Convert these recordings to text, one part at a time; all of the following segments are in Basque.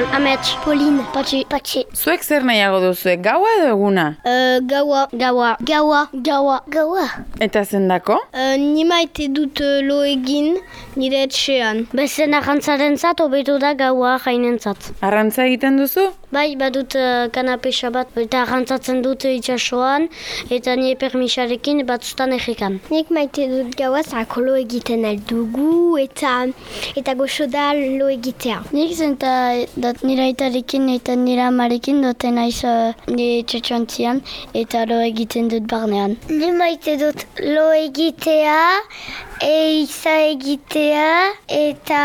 Imanol, Amets, Polin, Patxi, Patxi. Zuek zer nahiago duzu, gaua edo eguna? Uh, gaua, gaua, gaua, gaua, gaua. Eta zendako? Uh, ni maite dut uh, lo egin nire etxean. Bezen arrantzaren zat, obetu da gaua jainen zat. Arrantza egiten duzu? Bai, badut uh, kanapexa bat, eta arrantzatzen dut itxasoan, eta nire permisarekin batzutan egikan. Nik maite dut gaua zako lo egiten aldugu, eta eta goxo da lo egitea. Nik zenta dat nire aitarekin eta nire amarekin duten naiz uh, nire txatxoantzian, eta lo egiten dut barnean. Ni maite dut lo egitea, eiza egitea, eta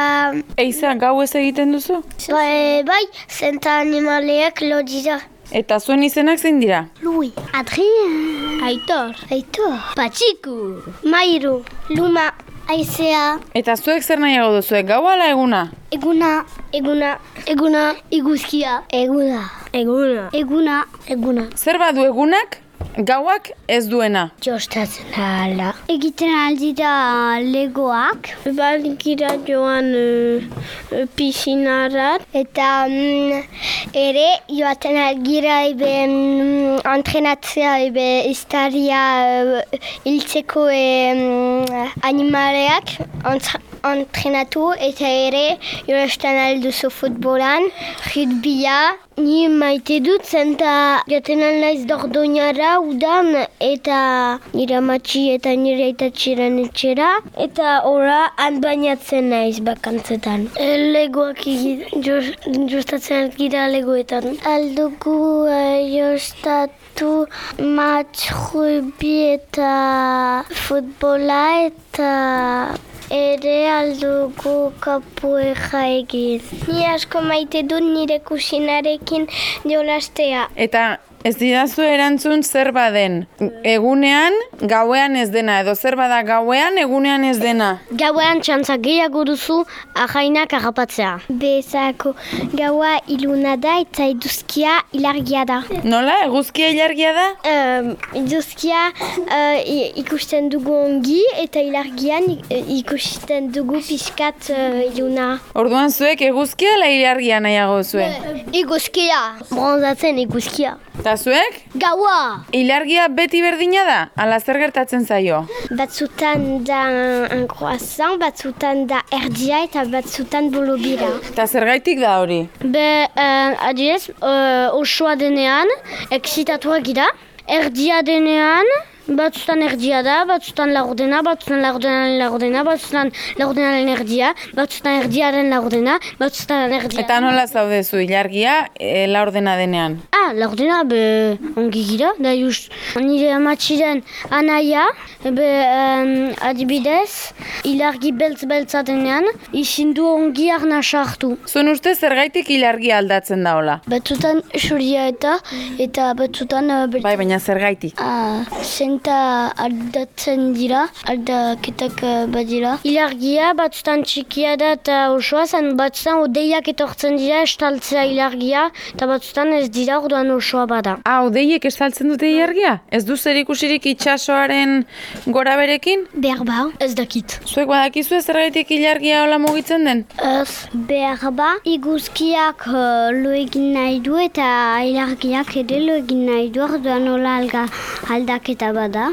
Eiza, gau ez egiten duzu? bai, bai zenta animaleak lo dira. Eta zuen izenak zein dira? Lui, Adrien, Aitor, Aitor, Patxiku, Mairu, Luma, Aizea, Eta zuek zer nahiago duzu, gaua ala eguna? Eguna, Eguna, Eguna, Iguzkia, Eguna, Eguna, Eguna, Eguna. Zer badu egunak, gauak ez duena? Jostatzen hala. Egiten aldira legoak. Balgira joan uh, uh, pisinarat. Eta mm, ere joaten algira ebe mm, entrenatzea ebe iztaria uh, hiltzeko e, mm, animaleak antra- entrenatu eta ere joestan alduzu futbolan, rugbya, Ni maite dut zenta jatenan naiz dordoinara udan eta nire amatxi eta nire aitatxiren etxera eta ora bainatzen naiz bakantzetan. E, legoak jostatzen gira legoetan. Aldugu uh, jostatu match rugby eta futbola eta ere aldugu kapueja egin. Ni asko maite dut nire kusinarekin jolastea. Eta ez didazu erantzun zer baden. Egunean, gauean ez dena, edo zer bada gauean, egunean ez dena. Gauean txantzak gehiago duzu ahainak harrapatzea. Bezako gaua iluna da eta iduzkia ilargia da. Nola, eguzkia ilargia da? Um, iduzkia uh, i- ikusten dugu ongi eta ilargian i- ikusten dugu pixkat uh, iluna. Orduan zuek eguzkia ala ilargia nahiago zuen. Iguzkia, bronzatzen iguzkia. Eta zuek? Gaua! Ilargia beti berdina da? Ala zer gertatzen zaio? Batzutan da un croissant, batzutan da erdia eta batzutan bolobira. Eta zergaitik da hori? Be, uh, adibidez, uh, osoa denean, exitatua gira. Erdia denean, batzutan erdia da, batzutan laurdena, batzutan laurdenaren laurdena, batzutan laurdenaren erdia, batzutan erdiaren laurdena, batzutan erdia. Eta nola zaudezu ilargia e, laurdena denean? Laurdena, be, ongi gira, da just, nire amatxiren anaia, be, um, adibidez, ilargi beltz-beltza denean, izindu ongi arna sartu. Zuen uste zergaitik ilargia aldatzen da hola? Batzutan xuria eta, eta batzutan uh, beltz. Bai, baina zergaitik. Ah, zenta aldatzen dira, aldaketak uh, badira. Ilargia batzutan txikia da eta osoa zen batzutan odeiak etortzen dira estaltzea ilargia eta batzutan ez dira orduan osoa bada. Ah, odeiek estaltzen dute ilargia? Ez du zer ikusirik itxasoaren gora berekin? Berba, ez dakit. Zuek badakizu zergaitik ilargia hola mugitzen den? Ez. Behar ba, iguzkiak uh, lo egin nahi du eta ilargiak ere lo egin nahi du, orduan alga aldaketa bada.